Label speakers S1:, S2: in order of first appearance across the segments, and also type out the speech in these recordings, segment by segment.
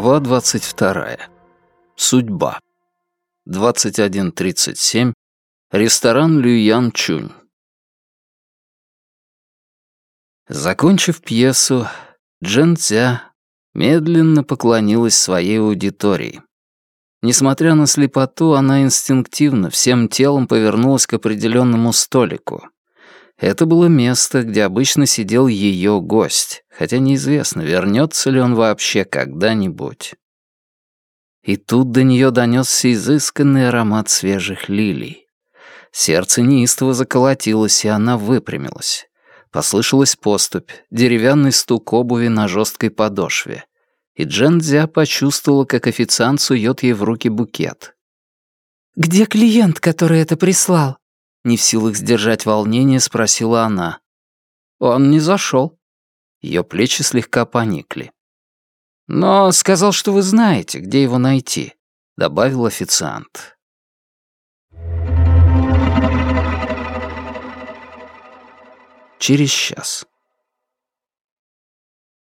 S1: Глава 22. Судьба. 21.37. Ресторан Люян Чунь. Закончив пьесу, Джен Цзя медленно поклонилась своей аудитории. Несмотря на слепоту, она инстинктивно всем телом повернулась к определенному столику. Это было место, где обычно сидел ее гость, хотя неизвестно, вернется ли он вообще когда-нибудь. И тут до нее донесся изысканный аромат свежих лилий. Сердце неистово заколотилось, и она выпрямилась. Послышалась поступь, деревянный стук обуви на жесткой подошве. И Джен Дзя почувствовала, как официант сует ей в руки букет.
S2: «Где клиент, который это прислал?»
S1: Не в силах сдержать волнение, спросила она. «Он не зашел». Ее плечи слегка поникли. «Но сказал, что вы знаете, где его найти», — добавил официант. Через час.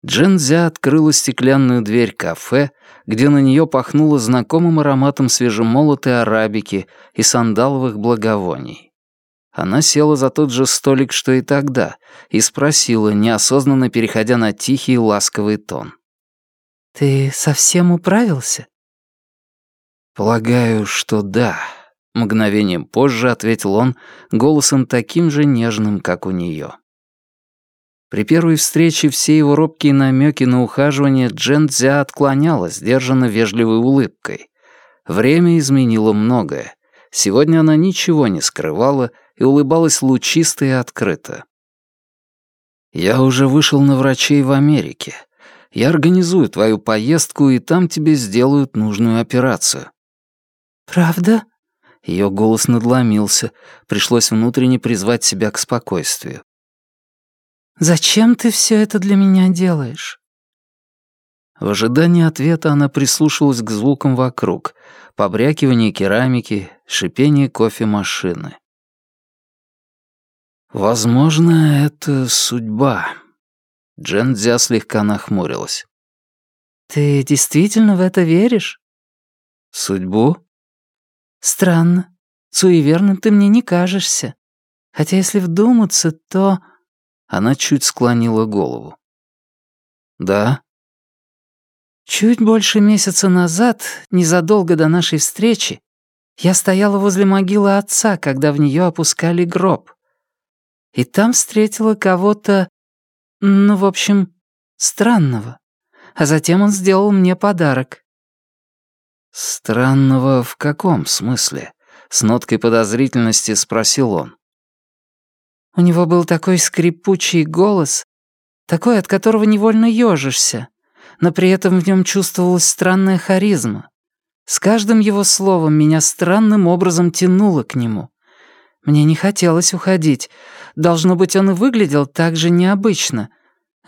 S1: Джензя открыла стеклянную дверь кафе, где на нее пахнуло знакомым ароматом свежемолотой арабики и сандаловых благовоний. Она села за тот же столик, что и тогда, и спросила, неосознанно переходя на тихий и ласковый тон.
S2: «Ты совсем управился?»
S1: «Полагаю, что да», — мгновением позже ответил он голосом таким же нежным, как у нее. При первой встрече все его робкие намеки на ухаживание Джен Цзя отклоняла сдержанно вежливой улыбкой. Время изменило многое. Сегодня она ничего не скрывала и улыбалась лучисто и открыто. «Я уже вышел на врачей в Америке. Я организую твою поездку, и там тебе сделают нужную операцию».
S2: «Правда?»
S1: Ее голос надломился. Пришлось внутренне призвать себя к спокойствию.
S2: «Зачем ты все это для меня делаешь?»
S1: В ожидании ответа она прислушалась к звукам вокруг, побрякивание керамики, шипение кофемашины. «Возможно, это судьба». Джен Дзя слегка нахмурилась.
S2: «Ты действительно в это веришь?»
S1: «Судьбу?»
S2: «Странно. Суеверным ты мне не кажешься. Хотя если вдуматься, то...»
S1: Она чуть склонила голову. «Да?»
S2: Чуть больше месяца назад, незадолго до нашей встречи, я стояла возле могилы отца, когда в нее опускали гроб и там встретила кого-то, ну, в общем, странного. А затем он сделал мне подарок.
S1: «Странного в каком смысле?» — с ноткой подозрительности спросил он.
S2: У него был такой скрипучий голос, такой, от которого невольно ёжишься, но при этом в нем чувствовалась странная харизма. С каждым его словом меня странным образом тянуло к нему. Мне не хотелось уходить. Должно быть, он и выглядел так же необычно.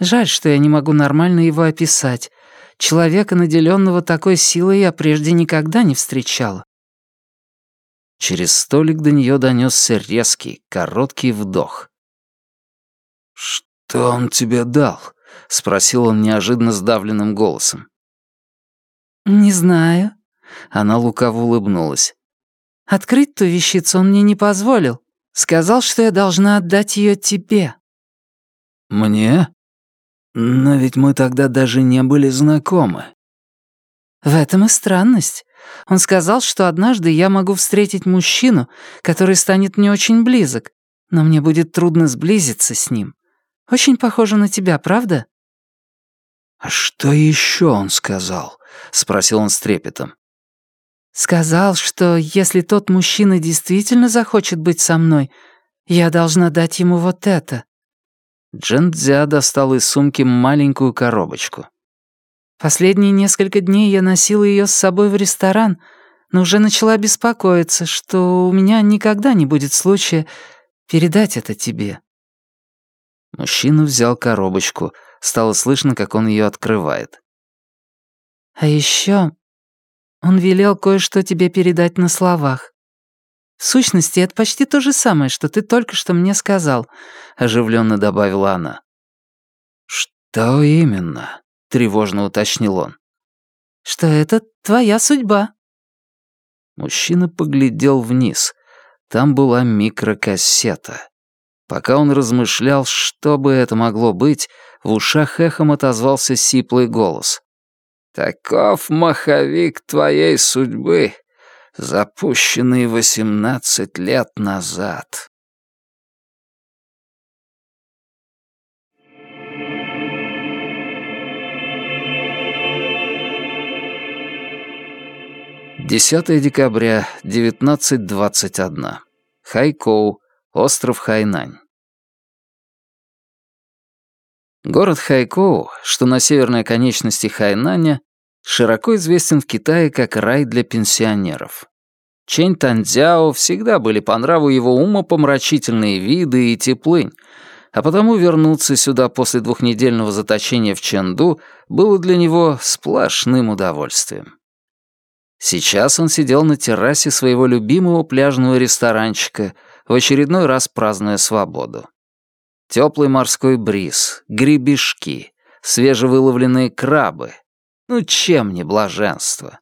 S2: Жаль, что я не могу нормально его описать. Человека, наделенного такой силой, я прежде никогда не встречала.
S1: Через столик до нее донесся резкий, короткий вдох. «Что он тебе дал?» — спросил он неожиданно сдавленным голосом.
S2: «Не знаю».
S1: Она лукаво улыбнулась.
S2: Открыть ту вещицу он мне не позволил. Сказал, что я должна отдать ее тебе».
S1: «Мне? Но ведь мы тогда даже не были знакомы».
S2: «В этом и странность. Он сказал, что однажды я могу встретить мужчину, который станет мне очень близок, но мне будет трудно сблизиться с ним. Очень похоже на тебя, правда?»
S1: «А что еще он сказал?» — спросил он с трепетом.
S2: Сказал, что если тот мужчина действительно захочет быть со мной, я должна дать ему вот это».
S1: Джен Цзя достал из сумки маленькую коробочку.
S2: Последние несколько дней я носила ее с собой в ресторан, но уже начала беспокоиться, что у меня никогда не будет случая передать это тебе.
S1: Мужчина взял коробочку. Стало слышно, как он ее открывает.
S2: А еще он велел кое-что тебе передать на словах. В сущности, это почти то же самое, что ты только что мне сказал», — оживленно добавила она.
S1: «Что именно?» — тревожно уточнил он.
S2: что это твоя судьба».
S1: Мужчина поглядел вниз. Там была микрокассета. Пока он размышлял, что бы это могло быть, в ушах эхом отозвался сиплый голос. «Таков маховик твоей судьбы, запущенный восемнадцать лет назад». Десятое декабря, девятнадцать двадцать одна. Хайкоу, остров Хайнань. Город Хайкоу, что на северной конечности Хайнаня, широко известен в Китае как рай для пенсионеров. Чэнь Танцзяо всегда были по нраву его умопомрачительные виды и теплынь, а потому вернуться сюда после двухнедельного заточения в Чэнду было для него сплошным удовольствием. Сейчас он сидел на террасе своего любимого пляжного ресторанчика, в очередной раз празднуя свободу. Теплый морской бриз, гребешки, свежевыловленные крабы. Ну чем не блаженство?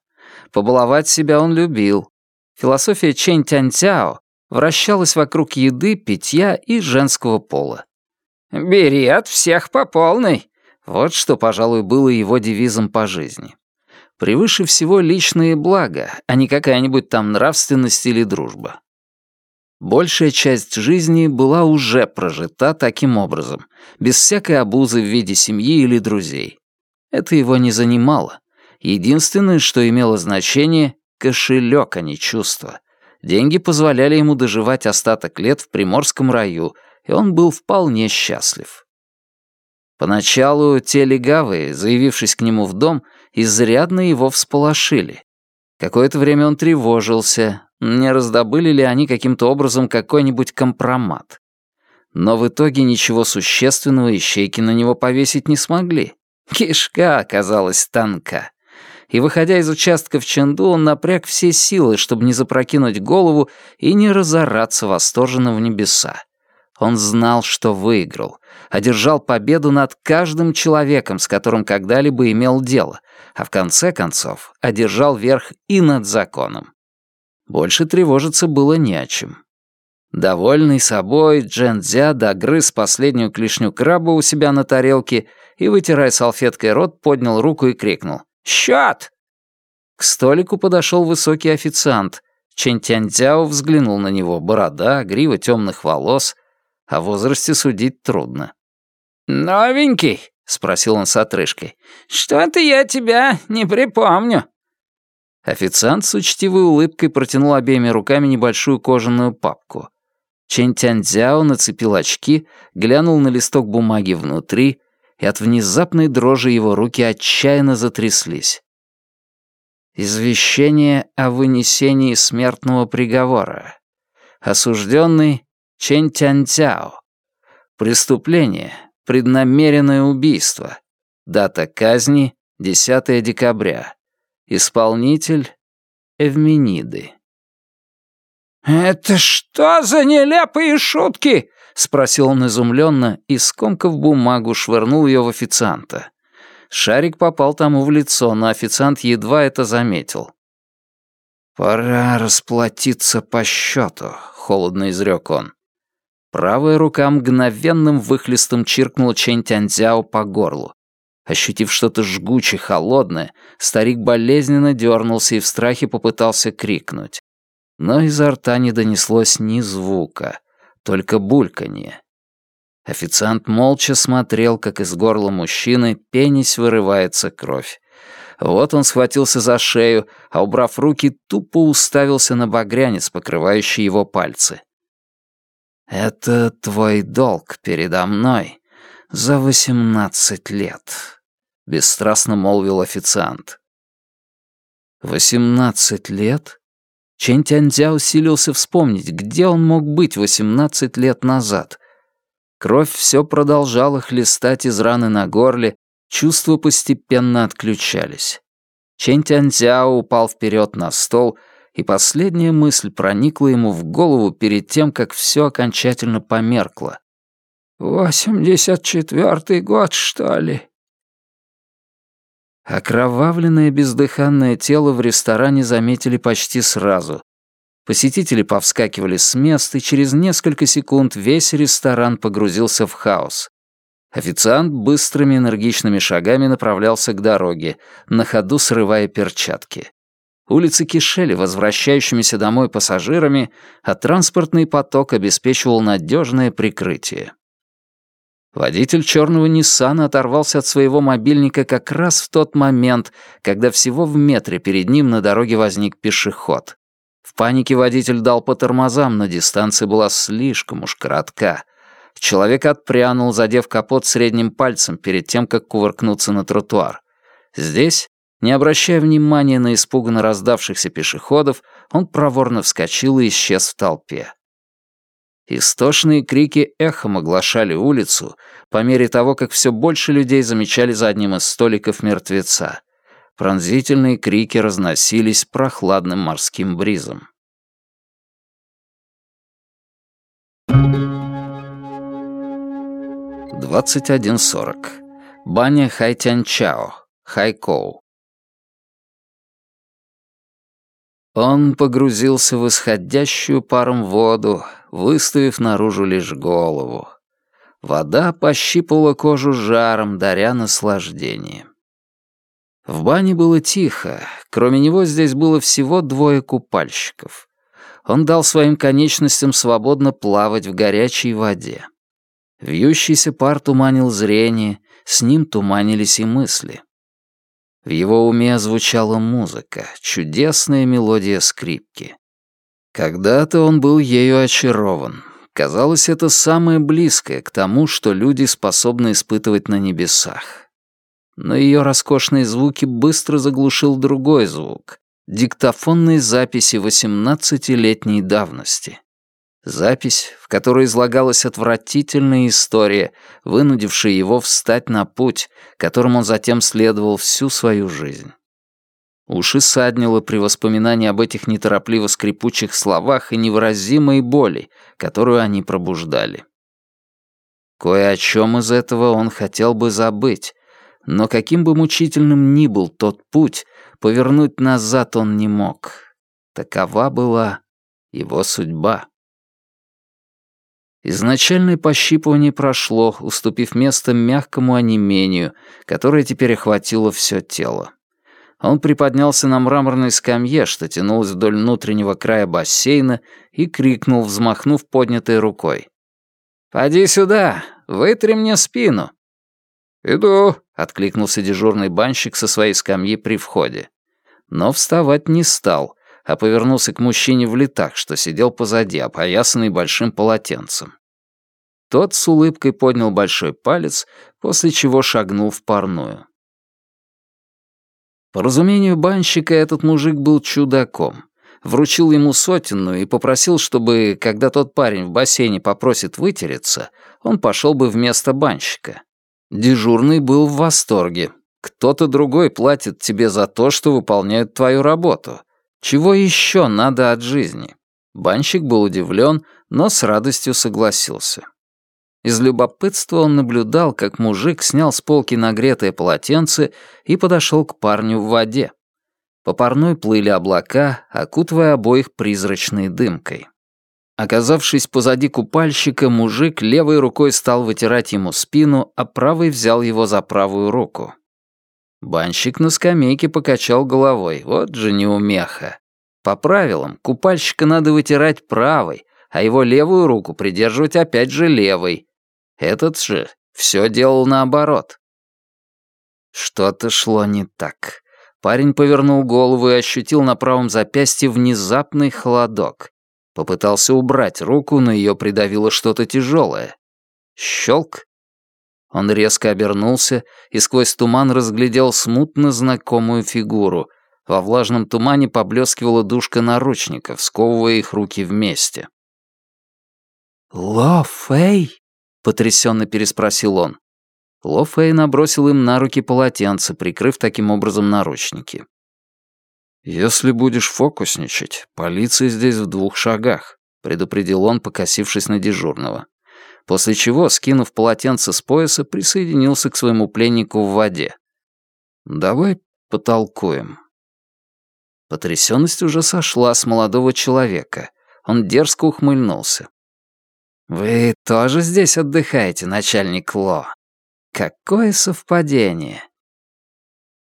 S1: Побаловать себя он любил. Философия Чэнь Тяньцяо вращалась вокруг еды, питья и женского пола. «Бери от всех по полной». Вот что, пожалуй, было его девизом по жизни. Превыше всего личные блага, а не какая-нибудь там нравственность или дружба. Большая часть жизни была уже прожита таким образом, без всякой обузы в виде семьи или друзей. Это его не занимало. Единственное, что имело значение — кошелек, а не чувство. Деньги позволяли ему доживать остаток лет в Приморском раю, и он был вполне счастлив. Поначалу те легавые, заявившись к нему в дом, изрядно его всполошили. Какое-то время он тревожился, не раздобыли ли они каким-то образом какой-нибудь компромат. Но в итоге ничего существенного ищейки на него повесить не смогли. Кишка оказалась тонка. И, выходя из участка в Ченду, он напряг все силы, чтобы не запрокинуть голову и не разораться восторженно в небеса. Он знал, что выиграл, одержал победу над каждым человеком, с которым когда-либо имел дело, а в конце концов одержал верх и над законом. Больше тревожиться было не о чем. Довольный собой, Джен Дзя догрыз последнюю клешню краба у себя на тарелке и, вытирая салфеткой рот, поднял руку и крикнул «Счет!». К столику подошел высокий официант. Чен Тяньцзяо взглянул на него. Борода, грива темных волос. О возрасте судить трудно. «Новенький?» — спросил он с отрыжкой. «Что-то я тебя не припомню». Официант с учтивой улыбкой протянул обеими руками небольшую кожаную папку. Чэнь Тяньцзяо нацепил очки, глянул на листок бумаги внутри, и от внезапной дрожи его руки отчаянно затряслись. Извещение о вынесении смертного приговора. Осужденный Чэнь Тяньцзяо. Преступление. Преднамеренное убийство. Дата казни — 10 декабря. Исполнитель — Эвмениды. «Это что за нелепые шутки?» — спросил он изумленно и, скомкав бумагу, швырнул ее в официанта. Шарик попал тому в лицо, но официант едва это заметил. «Пора расплатиться по счету», — холодно изрек он. Правая рука мгновенным выхлестом чиркнула Чэнь Тяньцзяо по горлу. Ощутив что-то жгучее, холодное, старик болезненно дернулся и в страхе попытался крикнуть. Но изо рта не донеслось ни звука, только бульканье. Официант молча смотрел, как из горла мужчины пенись вырывается кровь. Вот он схватился за шею, а, убрав руки, тупо уставился на багрянец, покрывающий его пальцы. «Это твой долг передо мной за восемнадцать лет», бесстрастно молвил официант. «Восемнадцать лет?» Чэнь Тяньцзя усилился вспомнить, где он мог быть восемнадцать лет назад. Кровь все продолжала хлестать из раны на горле, чувства постепенно отключались. Чэнь Тяньцзяо упал вперед на стол, и последняя мысль проникла ему в голову перед тем, как все окончательно померкло. «Восемьдесят четвертый год, что ли?» Окровавленное бездыханное тело в ресторане заметили почти сразу. Посетители повскакивали с мест, и через несколько секунд весь ресторан погрузился в хаос. Официант быстрыми энергичными шагами направлялся к дороге, на ходу срывая перчатки. Улицы кишели возвращающимися домой пассажирами, а транспортный поток обеспечивал надежное прикрытие. Водитель черного Ниссана оторвался от своего мобильника как раз в тот момент, когда всего в метре перед ним на дороге возник пешеход. В панике водитель дал по тормозам, но дистанция была слишком уж коротка. Человек отпрянул, задев капот средним пальцем перед тем, как кувыркнуться на тротуар. Здесь, не обращая внимания на испуганно раздавшихся пешеходов, он проворно вскочил и исчез в толпе. Истошные крики эхом оглашали улицу по мере того, как все больше людей замечали за одним из столиков мертвеца. Пронзительные крики разносились прохладным морским бризом. Двадцать один сорок. Баня Хайтянчао, Хайкоу. Он погрузился в исходящую паром воду, выставив наружу лишь голову. Вода пощипала кожу жаром, даря наслаждение. В бане было тихо, кроме него здесь было всего двое купальщиков. Он дал своим конечностям свободно плавать в горячей воде. Вьющийся пар туманил зрение, с ним туманились и мысли. В его уме звучала музыка, чудесная мелодия скрипки. Когда-то он был ею очарован. Казалось, это самое близкое к тому, что люди способны испытывать на небесах. Но ее роскошные звуки быстро заглушил другой звук — диктофонные записи 18-летней давности. Запись, в которой излагалась отвратительная история, вынудившая его встать на путь, которым он затем следовал всю свою жизнь. Уши саднило при воспоминании об этих неторопливо скрипучих словах и невыразимой боли, которую они пробуждали. Кое о чем из этого он хотел бы забыть, но каким бы мучительным ни был тот путь, повернуть назад он не мог. Такова была его судьба. Изначальное пощипывание прошло, уступив место мягкому онемению, которое теперь охватило все тело. Он приподнялся на мраморной скамье, что тянулась вдоль внутреннего края бассейна, и крикнул, взмахнув поднятой рукой. «Поди сюда, вытри мне спину». «Иду», — откликнулся дежурный банщик со своей скамьи при входе. Но вставать не стал, а повернулся к мужчине в летах, что сидел позади, опоясанный большим полотенцем. Тот с улыбкой поднял большой палец, после чего шагнул в парную. По разумению банщика, этот мужик был чудаком. Вручил ему сотенную и попросил, чтобы, когда тот парень в бассейне попросит вытереться, он пошел бы вместо банщика. Дежурный был в восторге. Кто-то другой платит тебе за то, что выполняют твою работу. Чего еще надо от жизни? Банщик был удивлен, но с радостью согласился. Из любопытства он наблюдал, как мужик снял с полки нагретое полотенце и подошел к парню в воде. По парной плыли облака, окутывая обоих призрачной дымкой. Оказавшись позади купальщика, мужик левой рукой стал вытирать ему спину, а правой взял его за правую руку. Банщик на скамейке покачал головой. Вот же неумеха. По правилам, купальщика надо вытирать правой, а его левую руку придерживать опять же левой. Этот же все делал наоборот. Что-то шло не так. Парень повернул голову и ощутил на правом запястье внезапный холодок. Попытался убрать руку, но ее придавило что-то тяжелое. Щелк, он резко обернулся и сквозь туман разглядел смутно знакомую фигуру. Во влажном тумане поблескивала дужка наручников, сковывая их руки вместе. «Ло Фэй?» — потрясенно переспросил он. Ло Фэй набросил им на руки полотенце, прикрыв таким образом наручники. «Если будешь фокусничать, полиция здесь в двух шагах», — предупредил он, покосившись на дежурного после чего, скинув полотенце с пояса, присоединился к своему пленнику в воде. Давай потолкуем». Потрясённость уже сошла с молодого человека. Он дерзко ухмыльнулся. «Вы тоже здесь отдыхаете, начальник Ло? Какое совпадение!»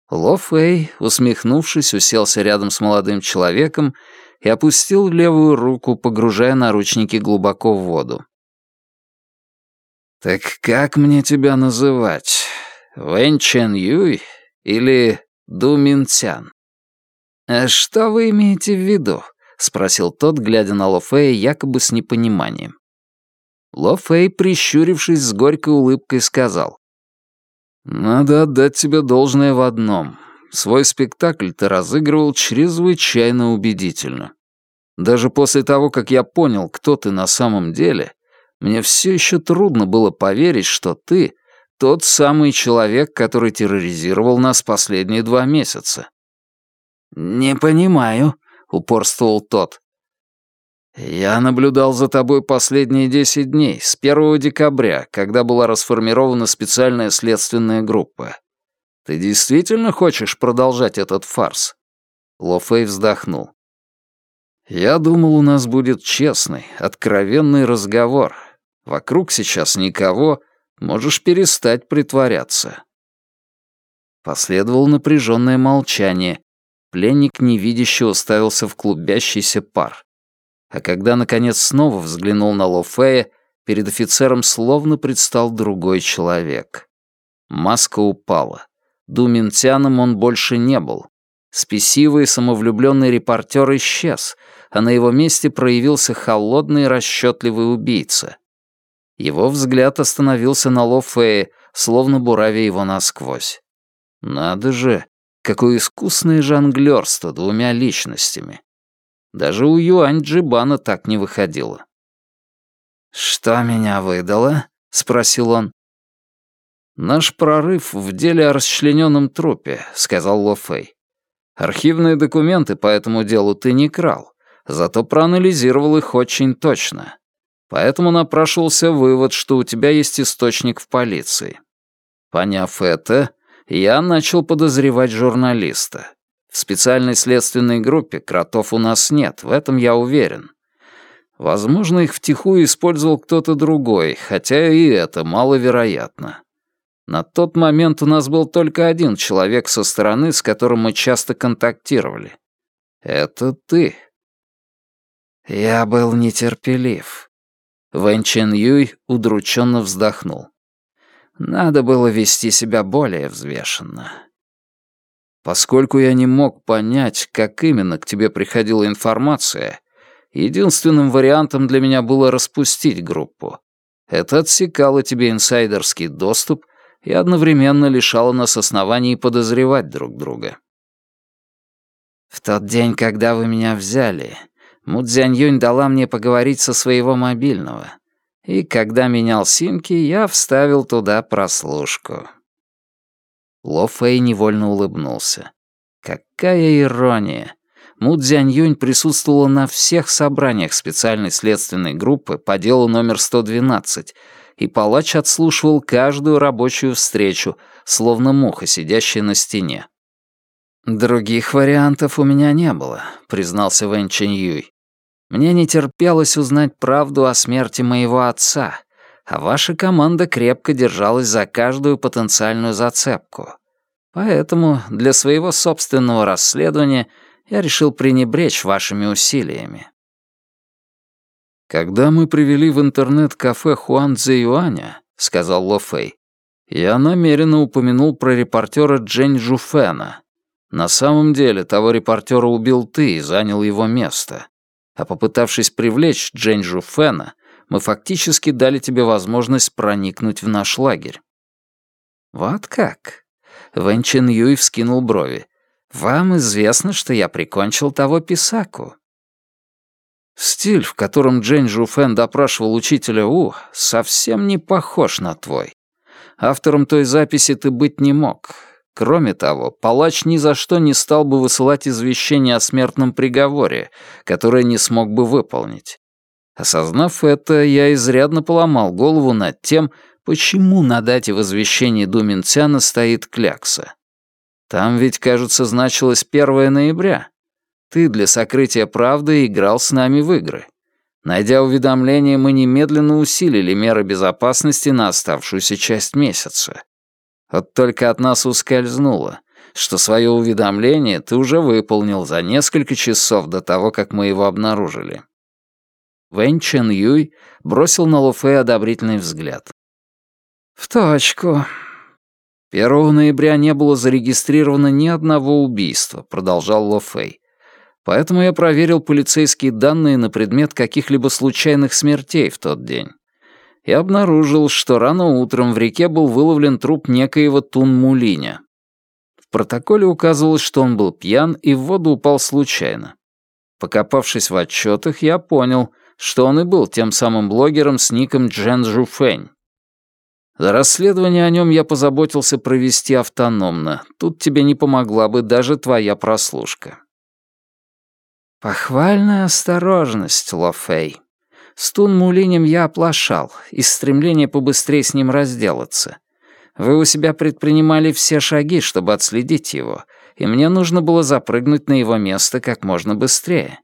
S1: Ло Фэй, усмехнувшись, уселся рядом с молодым человеком и опустил левую руку, погружая наручники глубоко в воду. «Так как мне тебя называть? Вэнь Чен Юй или Ду Мин Цян?» «А «Что вы имеете в виду?» — спросил тот, глядя на Ло Фэя якобы с непониманием. Ло Фэй, прищурившись с горькой улыбкой, сказал. «Надо отдать тебе должное в одном. Свой спектакль ты разыгрывал чрезвычайно убедительно. Даже после того, как я понял, кто ты на самом деле, мне все еще трудно было поверить, что ты — тот самый человек, который терроризировал нас последние два месяца. «Не понимаю», — упорствовал тот. «Я наблюдал за тобой последние десять дней, с 1 декабря, когда была расформирована специальная следственная группа. Ты действительно хочешь продолжать этот фарс?» Ло Фэй вздохнул. «Я думал, у нас будет честный, откровенный разговор. Вокруг сейчас никого, можешь перестать притворяться». Последовало напряженное молчание, Пленник невидяще уставился в клубящийся пар. А когда, наконец, снова взглянул на Лофея, перед офицером словно предстал другой человек. Маска упала. Думинтяном он больше не был. Спесивый самовлюбленный репортер исчез, а на его месте проявился холодный расчетливый убийца. Его взгляд остановился на Лофее, словно буравя его насквозь. Надо же, Какое искусное жонглёрство двумя личностями. Даже у Юань Джибана так не выходило. «Что меня выдало?» — спросил он. «Наш прорыв в деле о расчлененном трупе», — сказал Ло Фэй. «Архивные документы по этому делу ты не крал, зато проанализировал их очень точно. Поэтому напрашивался вывод, что у тебя есть источник в полиции. Поняв это, я начал подозревать журналиста. Специальной следственной группе кротов у нас нет, в этом я уверен. Возможно, их втихую использовал кто-то другой, хотя и это маловероятно. На тот момент у нас был только один человек со стороны, с которым мы часто контактировали. Это ты. Я был нетерпелив. Вэн Чен Юй удрученно вздохнул. Надо было вести себя более взвешенно. Поскольку я не мог понять, как именно к тебе приходила информация, единственным вариантом для меня было распустить группу. Это отсекало тебе инсайдерский доступ и одновременно лишало нас оснований подозревать друг друга. В тот день, когда вы меня взяли, Мудзянь Юнь дала мне поговорить со своего мобильного и когда менял симки, я вставил туда прослушку. Ло Фэй невольно улыбнулся. Какая ирония! Му Цзянь присутствовала на всех собраниях специальной следственной группы по делу номер 112, и палач отслушивал каждую рабочую встречу, словно муха, сидящая на стене. «Других вариантов у меня не было», — признался Вэн Чэнь Юй. Мне не терпелось узнать правду о смерти моего отца, а ваша команда крепко держалась за каждую потенциальную зацепку. Поэтому для своего собственного расследования я решил пренебречь вашими усилиями. «Когда мы привели в интернет-кафе Хуан Цзэюаня», — сказал Ло Фэй, «я намеренно упомянул про репортера Джень Жуфена. На самом деле того репортера убил ты и занял его место а попытавшись привлечь Дженджу Фэна, мы фактически дали тебе возможность проникнуть в наш лагерь». «Вот как?» Вэн Чен Юй вскинул брови. «Вам известно, что я прикончил того писаку». «Стиль, в котором Джень Жуфен допрашивал учителя У, совсем не похож на твой. Автором той записи ты быть не мог. Кроме того, палач ни за что не стал бы высылать извещение о смертном приговоре, которое не смог бы выполнить. Осознав это, я изрядно поломал голову над тем, почему на дате возвещения Думинцяна стоит клякса. Там ведь, кажется, значилось 1 ноября. Ты для сокрытия правды играл с нами в игры. Найдя уведомление, мы немедленно усилили меры безопасности на оставшуюся часть месяца. Вот только от нас ускользнуло, что свое уведомление ты уже выполнил за несколько часов до того, как мы его обнаружили. Вэнь Чен Юй бросил на Ло Фэй одобрительный взгляд.
S2: «В точку».
S1: 1 ноября не было зарегистрировано ни одного убийства, продолжал Ло Фэй. Поэтому я проверил полицейские данные на предмет каких-либо случайных смертей в тот день. И обнаружил, что рано утром в реке был выловлен труп некоего Тун Мулиня. В протоколе указывалось, что он был пьян и в воду упал случайно. Покопавшись в отчетах, я понял, что он и был тем самым блогером с ником Джен Жуфэнь. За расследование о нем я позаботился провести автономно. Тут тебе не помогла бы даже твоя прослушка.
S2: Похвальная осторожность, Лофей. С Тун Мулинем я оплошал, из стремления побыстрее с ним разделаться. Вы у себя предпринимали все шаги, чтобы отследить его, и мне нужно было запрыгнуть на его место как можно быстрее.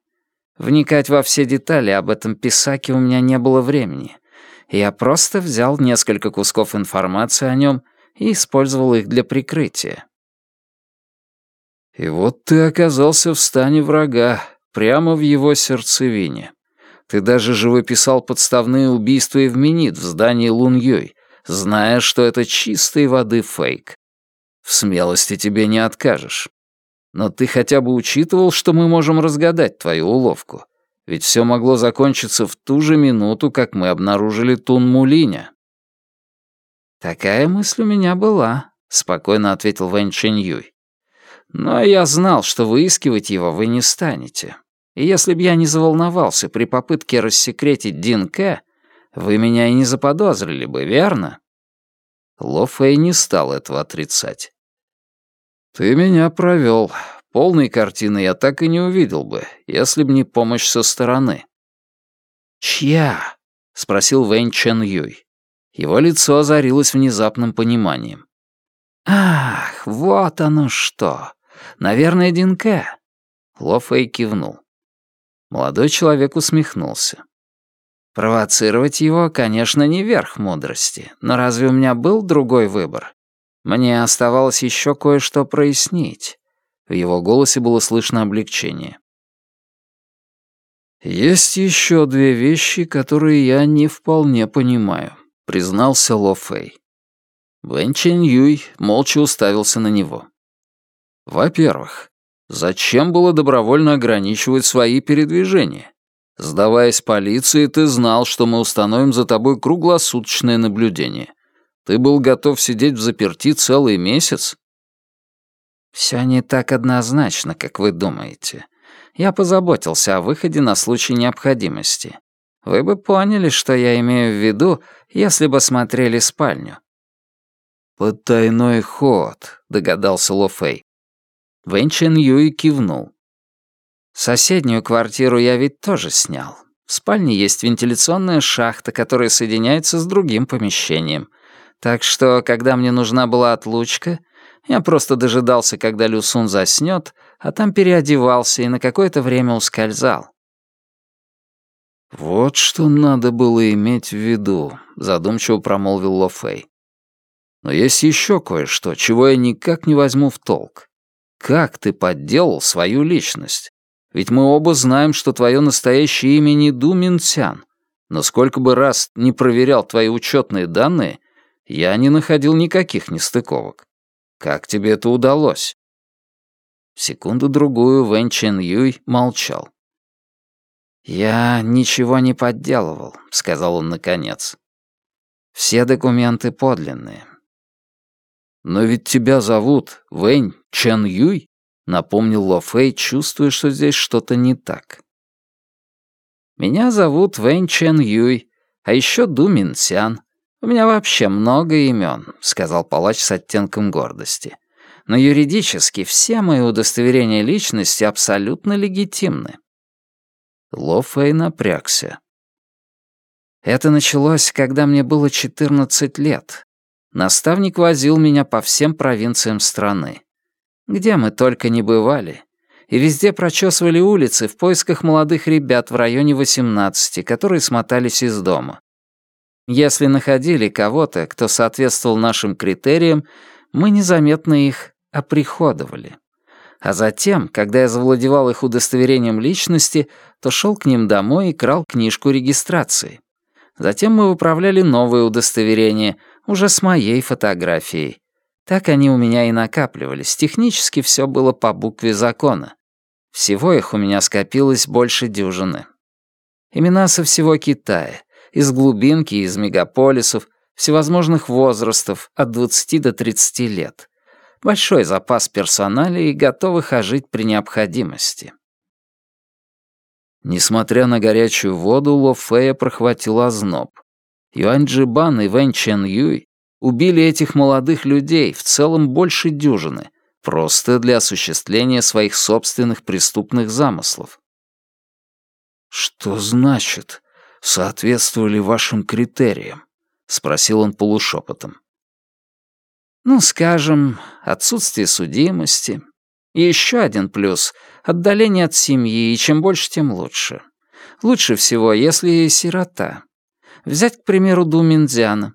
S2: Вникать во все детали об этом писаке у меня не было времени. Я просто взял несколько кусков информации о нем и использовал их для прикрытия.
S1: И вот ты оказался в стане врага, Прямо в его сердцевине. Ты даже живописал подставные убийства Минит в здании Луньёй, зная, что это чистой воды фейк. В смелости тебе не откажешь. Но ты хотя бы учитывал, что мы можем разгадать твою уловку. Ведь все могло закончиться в ту же минуту, как мы обнаружили Тун Мулиня.
S2: «Такая мысль у меня была», — спокойно ответил Вэнь Чэнь Юй. Но я знал, что выискивать его вы не станете. И если б я не заволновался при попытке рассекретить Дин Кэ, вы меня и не заподозрили бы, верно?»
S1: Ло Фэй не стал этого отрицать. «Ты меня провел. Полной картины я так и не увидел бы, если б не помощь со стороны».
S2: «Чья?» — спросил Вэнь Чен Юй.
S1: Его лицо озарилось внезапным пониманием.
S2: «Ах, вот оно что! Наверное, Динке».
S1: Ло Фэй кивнул. Молодой человек усмехнулся.
S2: Провоцировать его, конечно, не верх мудрости, но разве у меня был другой выбор? Мне оставалось еще кое-что прояснить.
S1: В его голосе было слышно облегчение. «Есть еще две вещи, которые я не вполне понимаю», — признался Ло Фэй. Вэн Чэнь Юй молча уставился на него. Во-первых, зачем было добровольно ограничивать свои передвижения? Сдаваясь полиции, ты знал, что мы установим за тобой круглосуточное наблюдение. Ты был готов сидеть в заперти целый месяц?
S2: Все не так однозначно, как вы думаете. Я позаботился о выходе на случай необходимости. Вы бы поняли, что я имею в виду, если бы смотрели спальню.
S1: «Потайной ход», — догадался Ло Фэй.
S2: Вэнь Чен Юй кивнул. «Соседнюю квартиру я ведь тоже снял. В спальне есть вентиляционная шахта, которая соединяется с другим помещением. Так что, когда мне нужна была отлучка, я просто дожидался, когда Люсун заснёт, а там переодевался и на какое-то время ускользал.
S1: «Вот что надо было иметь в виду», — задумчиво промолвил Ло Фэй. «Но есть еще кое-что, чего я никак не возьму в толк. Как ты подделал свою личность? Ведь мы оба знаем, что твое настоящее имя не Ду Минцян. Но сколько бы раз не проверял твои учетные данные, я не находил никаких нестыковок. Как тебе это удалось?» Секунду-другую Вэн Чен Юй молчал.
S2: «Я ничего не подделывал», — сказал он наконец. «Все документы подлинные.
S1: «Но ведь тебя зовут Вэнь Чен Юй», — напомнил Ло Фэй, чувствуя, что здесь что-то не так.
S2: «Меня зовут Вэнь Чен Юй, а еще Ду Мин Сян. У меня вообще много имен», — сказал палач с оттенком гордости. «Но юридически все мои удостоверения личности абсолютно легитимны».
S1: Ло Фэй напрягся.
S2: Это началось, когда мне было 14 лет, Наставник возил меня по всем провинциям страны. Где мы только не бывали. И везде прочесывали улицы в поисках молодых ребят в районе 18, которые смотались из дома. Если находили кого-то, кто соответствовал нашим критериям, мы незаметно их оприходовали. А затем, когда я завладевал их удостоверением личности, то шел к ним домой и крал книжку регистрации. Затем мы выправляли новые удостоверения, уже с моей фотографией. Так они у меня и накапливались. Технически все было по букве закона. Всего их у меня скопилось больше дюжины. Имена со всего Китая, из глубинки, из мегаполисов, всевозможных возрастов, от 20 до 30 лет. Большой запас персонала и готовых ожить при необходимости.
S1: Несмотря на горячую воду, Ло Фея прохватил озноб. Юань Джибан и Вэнь Чен Юй убили этих молодых людей, в целом больше дюжины, просто для осуществления своих собственных преступных замыслов. «Что значит, соответствовали вашим критериям?» — спросил он полушепотом.
S2: «Ну, скажем, отсутствие судимости. И еще один плюс — отдаление от семьи, и чем больше, тем лучше. Лучше всего, если сирота. Взять, к примеру, Ду Миндзяна.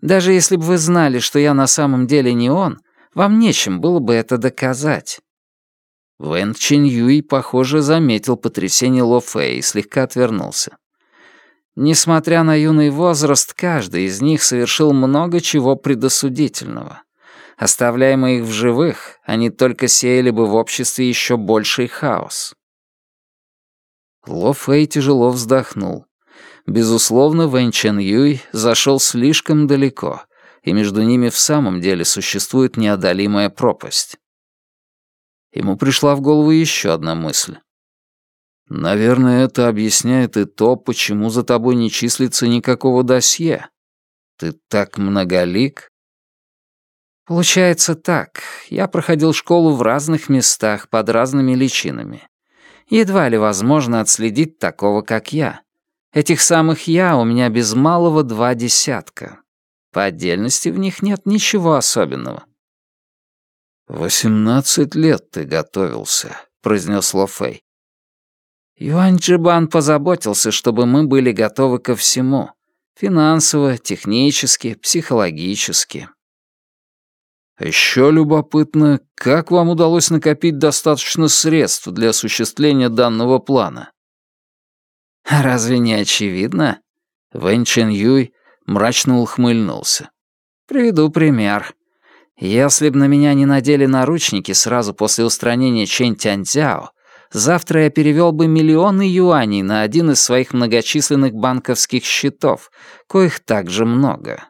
S2: Даже если бы вы знали, что я на самом деле не он, вам нечем было бы это доказать».
S1: Вэн Чин Юй, похоже, заметил потрясение Ло Фэй и слегка отвернулся.
S2: Несмотря на юный возраст, каждый из них совершил много чего предосудительного. Оставляя их в живых, они только сеяли бы в обществе еще больший хаос.
S1: Ло Фэй тяжело вздохнул. Безусловно, Вэнь Чен Юй зашел слишком далеко, и между ними в самом деле существует неодолимая пропасть. Ему пришла в голову еще одна мысль. «Наверное, это объясняет и то, почему за тобой не числится никакого досье. Ты так многолик».
S2: «Получается так. Я проходил школу в разных местах под разными личинами. Едва ли возможно отследить такого, как я. Этих самых «я» у меня без малого два десятка. По отдельности в них нет ничего особенного.
S1: «Восемнадцать лет ты готовился», — произнес Ло Фэй.
S2: Юань Джибан позаботился, чтобы мы были готовы ко всему. Финансово, технически, психологически.
S1: Еще любопытно, как вам удалось накопить достаточно средств для осуществления данного плана?
S2: «Разве не очевидно?» Вэнь Чен Юй мрачно ухмыльнулся. «Приведу пример. Если б на меня не надели наручники сразу после устранения Чэнь Тяньцяо, завтра я перевел бы миллионы юаней на один из своих многочисленных банковских счетов, коих также много».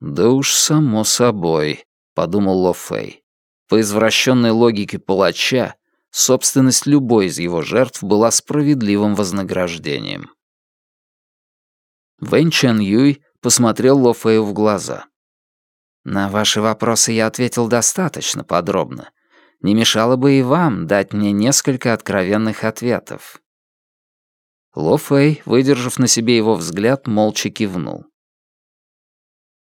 S1: «Да уж само собой», — подумал Ло Фэй. По извращенной логике палача, собственность любой из его жертв была справедливым вознаграждением. Вэнь Чен Юй посмотрел Ло Фэю в глаза.
S2: «На ваши вопросы я ответил достаточно подробно. Не мешало бы и вам дать мне несколько откровенных ответов».
S1: Ло Фэй, выдержав на себе его взгляд, молча кивнул.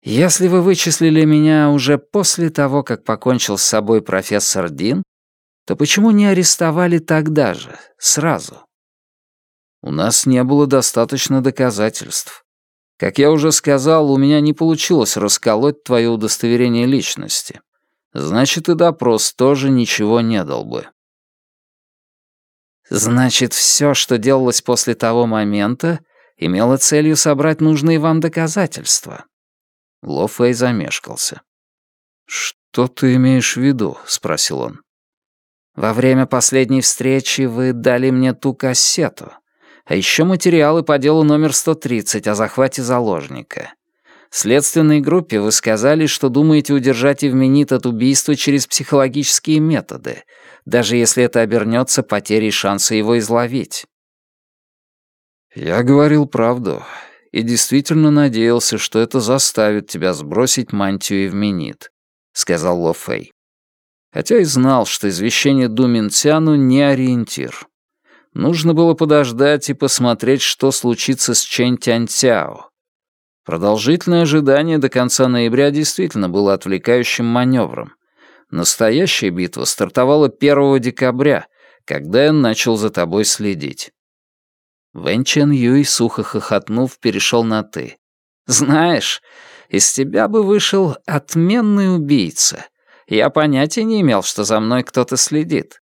S2: «Если вы вычислили меня уже после того, как покончил с собой профессор Дин, то почему не арестовали тогда же, сразу?
S1: У нас не было достаточно доказательств. Как я уже сказал, у меня не получилось расколоть твое удостоверение личности. Значит, и допрос тоже ничего не дал бы.
S2: Значит, все, что делалось после того момента, имело целью собрать нужные вам доказательства.
S1: Ло Фэй замешкался. «Что ты имеешь в виду?» — спросил он.
S2: Во время последней встречи вы дали мне ту кассету, а еще материалы по делу номер 130 о захвате заложника. Следственной группе вы сказали, что думаете удержать Евменит от убийства через психологические методы, даже если это обернется потерей шанса его изловить.
S1: Я говорил правду и действительно надеялся, что это заставит тебя сбросить мантию Евменит, сказал Ло Фэй хотя и знал, что извещение Думинцяну не ориентир. Нужно было подождать и посмотреть, что случится с Чэнь Тяньцяо. Продолжительное ожидание до конца ноября действительно было отвлекающим маневром, Настоящая битва стартовала 1 декабря, когда я начал за тобой следить». Вэн Чен Юй, сухо хохотнув, перешел на «ты». «Знаешь, из тебя бы вышел отменный убийца. Я понятия не имел, что за мной кто-то следит».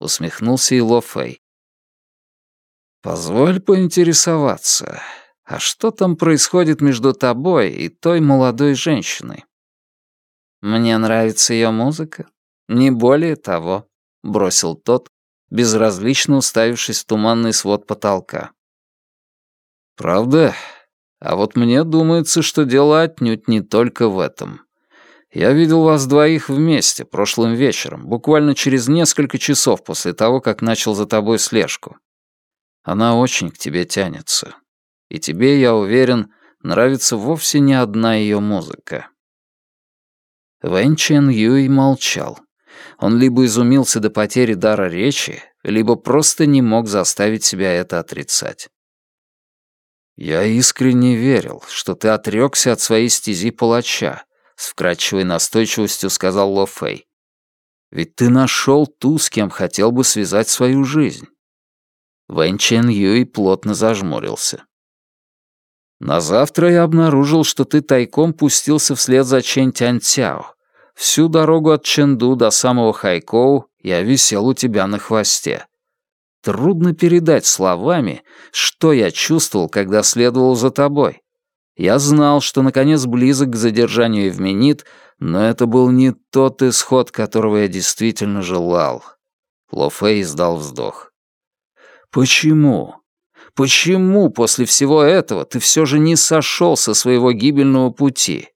S1: Усмехнулся и Ло Фэй. «Позволь поинтересоваться, а что там происходит между тобой и той молодой женщиной?» «Мне нравится ее музыка. Не более того», — бросил тот, безразлично уставившись в туманный свод потолка. «Правда? А вот мне думается, что дело отнюдь не только в этом. Я видел вас двоих вместе прошлым вечером, буквально через несколько часов после того, как начал за тобой слежку. Она очень к тебе тянется. И тебе, я уверен, нравится вовсе не одна ее музыка». Вэн Чен Юй молчал. Он либо изумился до потери дара речи, либо просто не мог заставить себя это отрицать. «Я искренне верил, что ты отрекся от своей стези палача», с вкрадчивой настойчивостью сказал Ло Фэй. «Ведь ты нашел ту, с кем хотел бы связать свою жизнь». Вэн Чен Юй плотно зажмурился. «На завтра я обнаружил, что ты тайком пустился вслед за Чэнь Тянь Цяо. Всю дорогу от Чэнду до самого Хайкоу я висел у тебя на хвосте. Трудно передать словами, что я чувствовал, когда следовал за тобой. Я знал, что наконец близок к задержанию Эвменит, но это был не тот исход, которого я действительно желал. Ло Фэй издал вздох. «Почему? Почему после всего этого ты все же не сошел со своего гибельного пути?»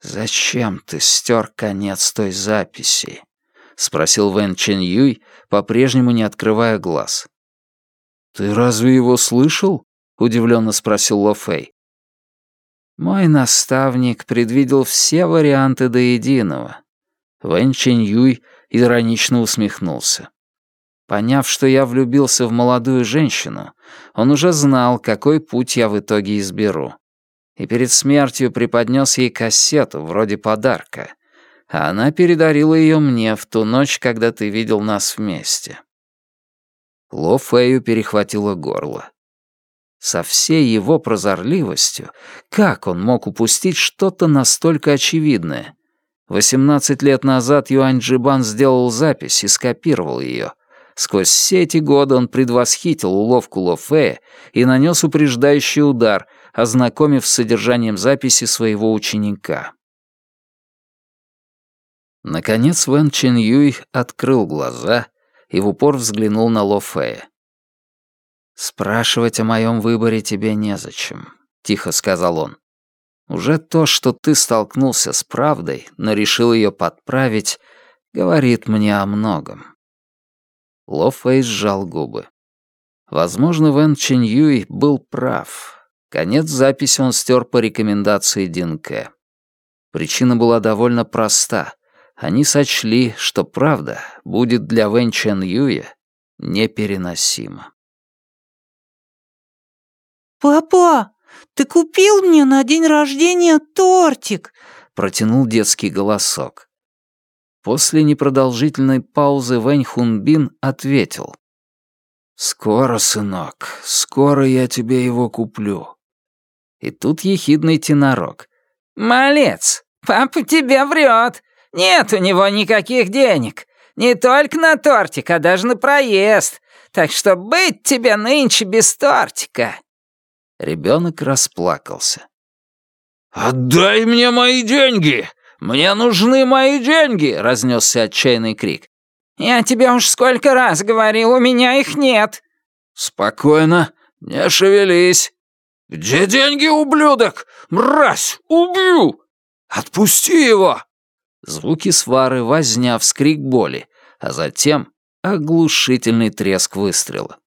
S1: «Зачем ты стер конец той записи?» — спросил Вэн Чен Юй, по-прежнему не открывая глаз. «Ты разве его слышал?» — удивленно спросил Ло Фэй. «Мой наставник предвидел все варианты до единого». Вэн Чен Юй иронично усмехнулся. Поняв, что я влюбился в молодую женщину, он уже знал, какой путь я в итоге изберу и перед смертью преподнес ей кассету, вроде подарка, а она передарила ее мне в ту ночь, когда ты видел нас вместе. Ло Фэю перехватило горло. Со всей его прозорливостью, как он мог упустить что-то настолько очевидное? Восемнадцать лет назад Юань Джибан сделал запись и скопировал ее. Сквозь все эти годы он предвосхитил уловку Ло Фэя и нанес упреждающий удар — ознакомив с содержанием записи своего ученика. Наконец Вэн Чен Юй открыл глаза и в упор взглянул на Ло Фэя. «Спрашивать о моем выборе тебе незачем», — тихо сказал он. «Уже то, что ты столкнулся с правдой, но решил ее подправить, говорит мне о многом». Ло Фэй сжал губы. Возможно, Вэн Чен Юй был прав. Конец записи он стер по рекомендации Динке. Причина была довольно проста. Они сочли, что правда будет для Вэн Чен Юя непереносима.
S3: «Папа, ты купил мне на день рождения тортик?»
S1: — протянул детский голосок. После непродолжительной паузы Вэнь Хунбин ответил. «Скоро, сынок, скоро я тебе его куплю. И тут ехидный тенорок.
S4: «Малец, папа тебе врет. Нет у него никаких денег. Не только на тортик, а даже на проезд. Так что быть тебе нынче без тортика».
S1: Ребенок расплакался.
S5: «Отдай мне мои деньги! Мне нужны мои деньги!» — разнесся отчаянный крик.
S4: «Я тебе уж сколько раз говорил, у меня их нет!»
S5: «Спокойно, не шевелись. «Где деньги, ублюдок? Мразь! Убью! Отпусти его!»
S1: Звуки свары, возня, вскрик боли, а затем оглушительный треск выстрела.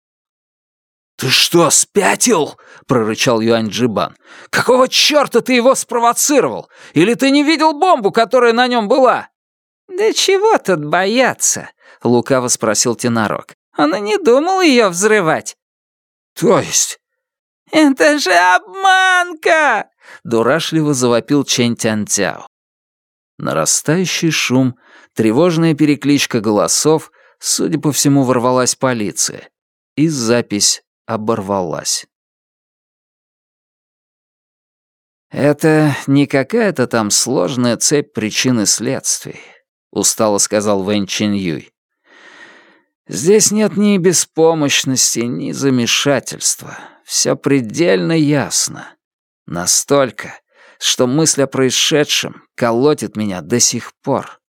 S5: «Ты что, спятил?» — прорычал Юань Джибан. «Какого черта ты его спровоцировал? Или ты не видел бомбу, которая на нем была?»
S4: «Да чего тут бояться?» — лукаво спросил Тенорок. «Он и не думал ее взрывать».
S5: «То есть
S4: «Это же обманка!»
S1: — дурашливо завопил Чэнь Тянцяо. Нарастающий шум, тревожная перекличка голосов, судя по всему, ворвалась полиция. И запись оборвалась. «Это не какая-то там сложная цепь причин и следствий», — устало сказал Вэнь Чин Юй. «Здесь нет ни беспомощности, ни замешательства. Все предельно ясно. Настолько, что мысль о происшедшем колотит меня до сих пор.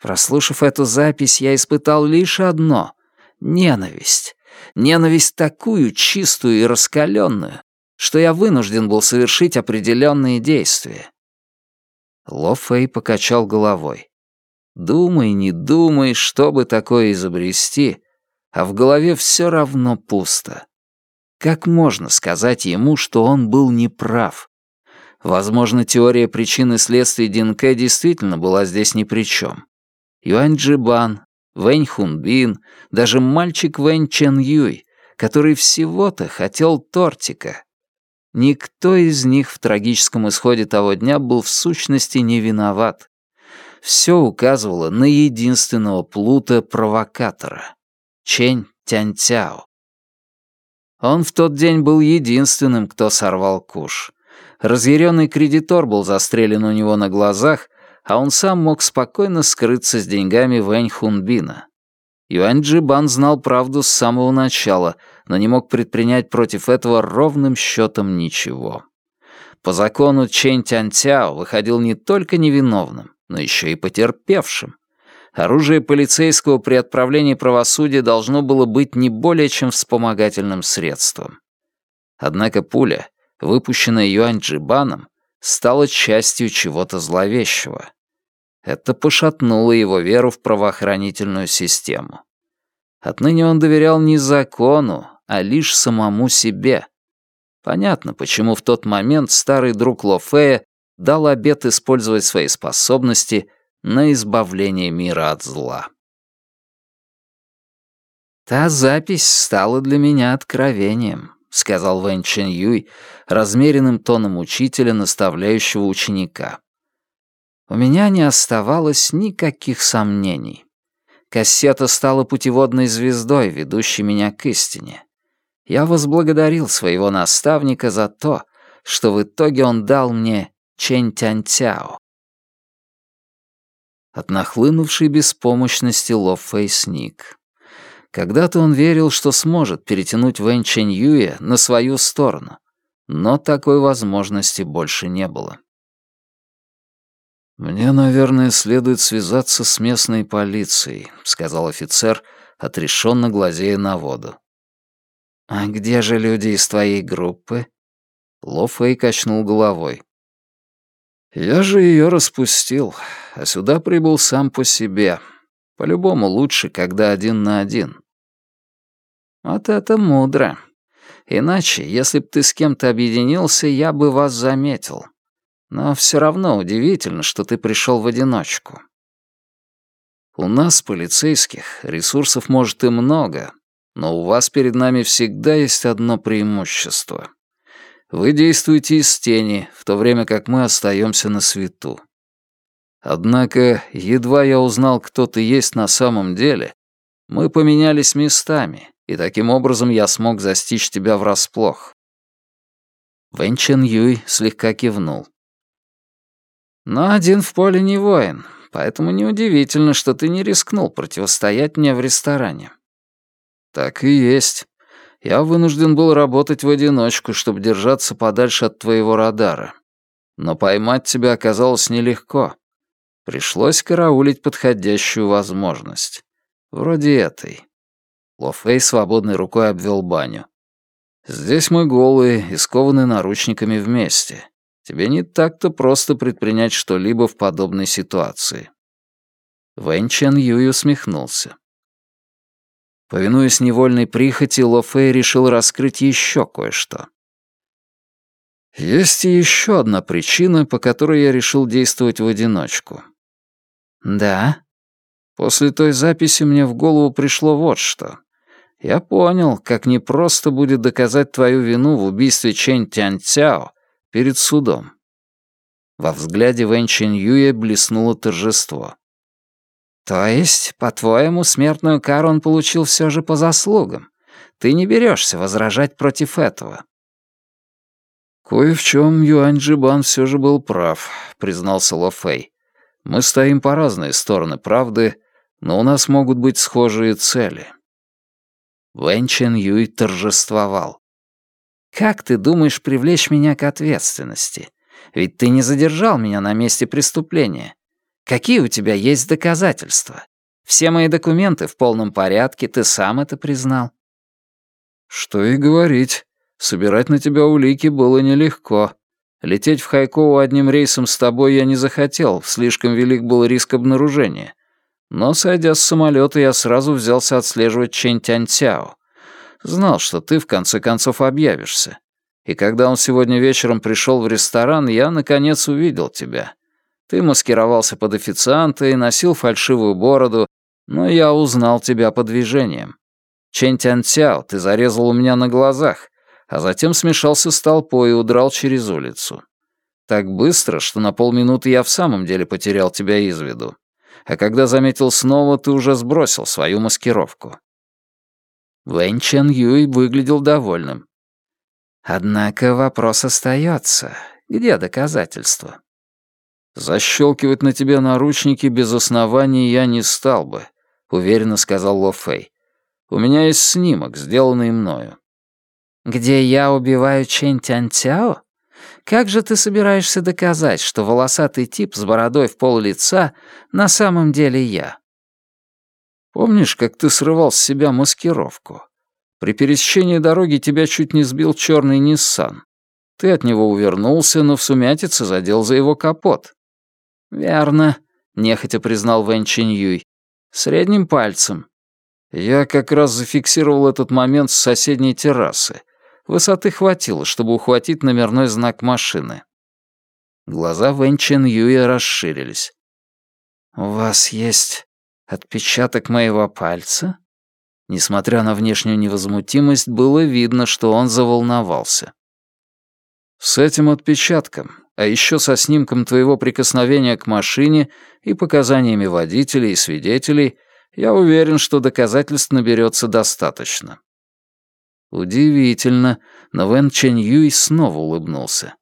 S1: Прослушав эту запись, я испытал лишь одно — ненависть. Ненависть такую чистую и раскаленную, что я вынужден был совершить определенные действия. Ло Фэй покачал головой. Думай, не думай, чтобы такое изобрести, а в голове все равно пусто. Как можно сказать ему, что он был неправ? Возможно, теория причин и следствий Динке действительно была здесь ни при чем. Юань Джибан, Вэнь Хунбин, даже мальчик Вэнь Чен Юй, который всего-то хотел тортика, Никто из них в трагическом исходе того дня был в сущности не виноват. Все указывало на единственного плута-провокатора — Чень Тяньцяо. Он в тот день был единственным, кто сорвал куш. Разъяренный кредитор был застрелен у него на глазах, а он сам мог спокойно скрыться с деньгами Вэнь Хунбина. Юань Джибан знал правду с самого начала, но не мог предпринять против этого ровным счетом ничего. По закону Чэнь Тяньцяо выходил не только невиновным, но еще и потерпевшим. Оружие полицейского при отправлении правосудия должно было быть не более чем вспомогательным средством. Однако пуля, выпущенная Юань Джибаном, стала частью чего-то зловещего. Это пошатнуло его веру в правоохранительную систему. Отныне он доверял не закону, а лишь самому себе. Понятно, почему в тот момент старый друг Лофея дал обет использовать свои способности на избавление мира от зла. «Та запись стала для меня откровением», — сказал Вэнь Чен Юй размеренным тоном учителя, наставляющего ученика. У меня не оставалось никаких сомнений. Кассета стала путеводной звездой, ведущей меня к истине. Я возблагодарил своего наставника за то, что в итоге он дал мне Чэнь Тянь Цяо. От нахлынувшей беспомощности Ло Фэй сник. Когда-то он верил, что сможет перетянуть Вэнь Чэнь Юя на свою сторону, но такой возможности больше не было. «Мне, наверное, следует связаться с местной полицией», — сказал офицер, отрешенно глазея на воду. «А где же люди из твоей группы?» Ло Фэй качнул головой. «Я же ее распустил, а сюда прибыл сам по себе. По-любому лучше, когда один на один». «Вот это мудро. Иначе, если б ты с кем-то объединился, я бы вас заметил. Но все равно удивительно, что ты пришел в одиночку. У нас, полицейских, ресурсов может и много, но у вас перед нами всегда есть одно преимущество. Вы действуете из тени, в то время как мы остаемся на свету. Однако, едва я узнал, кто ты есть на самом деле, мы поменялись местами, и таким образом я смог застичь тебя врасплох. Вэнь Чен Юй слегка кивнул. Но один в поле не воин, поэтому неудивительно, что ты не рискнул противостоять мне в ресторане. Так и есть. Я вынужден был работать в одиночку, чтобы держаться подальше от твоего радара. Но поймать тебя оказалось нелегко. Пришлось караулить подходящую возможность. Вроде этой. Лофей свободной рукой обвел баню. Здесь мы голые и скованы наручниками вместе. Тебе не так-то просто предпринять что-либо в подобной ситуации». Вэнь Чен Юй усмехнулся. Повинуясь невольной прихоти, Ло Фэй решил раскрыть еще кое-что. Есть и еще одна причина, по которой я решил действовать в одиночку. Да? После той записи мне в голову пришло вот что. Я понял, как непросто будет доказать твою вину в убийстве Чэнь Тянь Цяо перед судом. Во взгляде Чэнь Юя блеснуло торжество. «То есть, по-твоему, смертную кару он получил все же по заслугам? Ты не берешься возражать против этого?»
S5: «Кое в чем Юань Джибан все же был прав», — признался Ло Фэй. «Мы стоим по разные стороны правды, но у нас могут быть схожие цели».
S1: Чен Юй торжествовал. «Как ты думаешь привлечь меня к ответственности? Ведь ты не задержал меня на месте преступления. Какие у тебя есть доказательства? Все мои документы в полном порядке, ты сам это признал».
S5: «Что и говорить. Собирать на тебя улики было нелегко. Лететь в Хайкову одним рейсом с тобой я не захотел, слишком велик был риск обнаружения. Но, сойдя с самолета, я сразу взялся отслеживать Чэнь Тяньцяо. Знал, что ты в конце концов объявишься. И когда он сегодня вечером пришел в ресторан, я, наконец, увидел тебя. Ты маскировался под официанта и носил фальшивую бороду, но я узнал тебя по движениям. Чэнь Тяньцяо ты зарезал у меня на глазах, а затем смешался с толпой и удрал через улицу. Так быстро, что на полминуты я в самом деле потерял тебя из виду. А когда заметил снова, ты уже сбросил свою маскировку.
S1: Вэнь Чен Юй выглядел довольным. Однако вопрос остается. Где доказательства?
S5: «Защелкивать на тебе наручники без оснований я не стал бы», — уверенно сказал Ло Фэй. «У меня есть снимок, сделанный мною
S2: где я убиваю Чэнь Тяньцяо? Как же ты собираешься доказать, что волосатый тип с бородой в пол лица на самом деле я?
S5: Помнишь, как ты срывал с себя маскировку? При пересечении дороги тебя чуть не сбил черный Ниссан. Ты от него увернулся, но в сумятице задел за его капот.
S1: Верно, нехотя признал Вэн Чинь. Средним пальцем.
S5: Я как раз зафиксировал этот момент с соседней террасы. Высоты хватило, чтобы ухватить номерной знак машины.
S1: Глаза Вэн Чен расширились. «У вас есть отпечаток моего пальца?» Несмотря на внешнюю невозмутимость, было видно, что он заволновался.
S5: «С этим отпечатком, а еще со снимком твоего прикосновения к машине и показаниями водителей и свидетелей, я уверен, что доказательств наберется достаточно.
S1: Удивительно, но Вэн Чэнь Юй снова улыбнулся.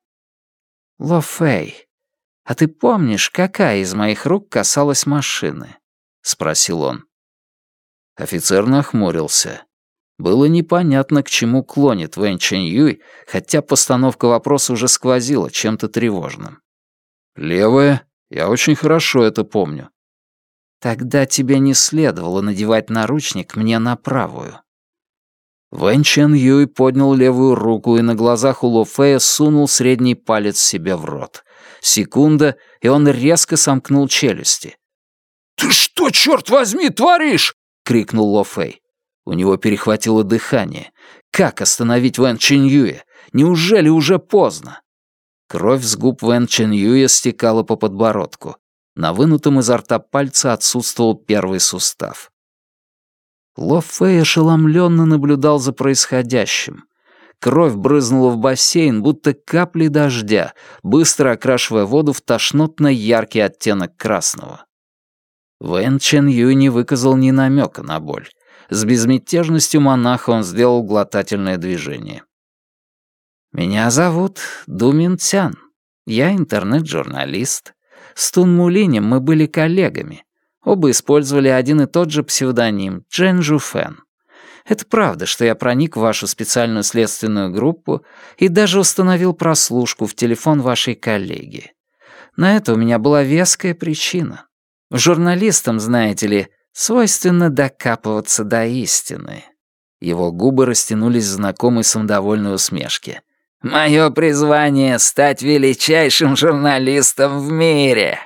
S1: «Ло Фэй, а ты помнишь, какая из моих рук касалась машины?» — спросил он.
S5: Офицер нахмурился. Было непонятно, к чему клонит Вэн Чэнь Юй, хотя постановка вопроса уже сквозила чем-то тревожным. «Левая? Я очень хорошо это помню».
S1: «Тогда тебе не следовало надевать наручник мне на правую.
S5: Вэн Чен Юй поднял левую руку и на глазах у Ло Фея сунул средний палец себе в рот. Секунда, и он резко сомкнул челюсти. «Ты что, черт возьми, творишь?» — крикнул Ло Фэй. У него перехватило дыхание. Как остановить Вэн Чен Юя? Неужели уже поздно? Кровь с губ Вэн Чен Юя стекала по подбородку. На вынутом изо рта пальце отсутствовал первый сустав. Ло Фэй ошеломленно наблюдал за происходящим. Кровь брызнула в бассейн, будто капли дождя, быстро окрашивая воду в тошнотно-яркий оттенок красного. Вэн Чен Юй не выказал ни намека на боль. С безмятежностью монаха он сделал глотательное движение.
S2: «Меня зовут Думин Цян. Я интернет-журналист. С Тун Мулинем мы были коллегами. Оба использовали один и тот же псевдоним — Джен Жуфен. Это правда, что я проник в вашу специальную следственную группу и даже установил прослушку в телефон вашей коллеги. На это у меня была веская причина. Журналистам, знаете ли, свойственно докапываться до истины.
S1: Его губы растянулись в знакомой самодовольной усмешке.
S4: «Мое призвание — стать величайшим журналистом в мире!»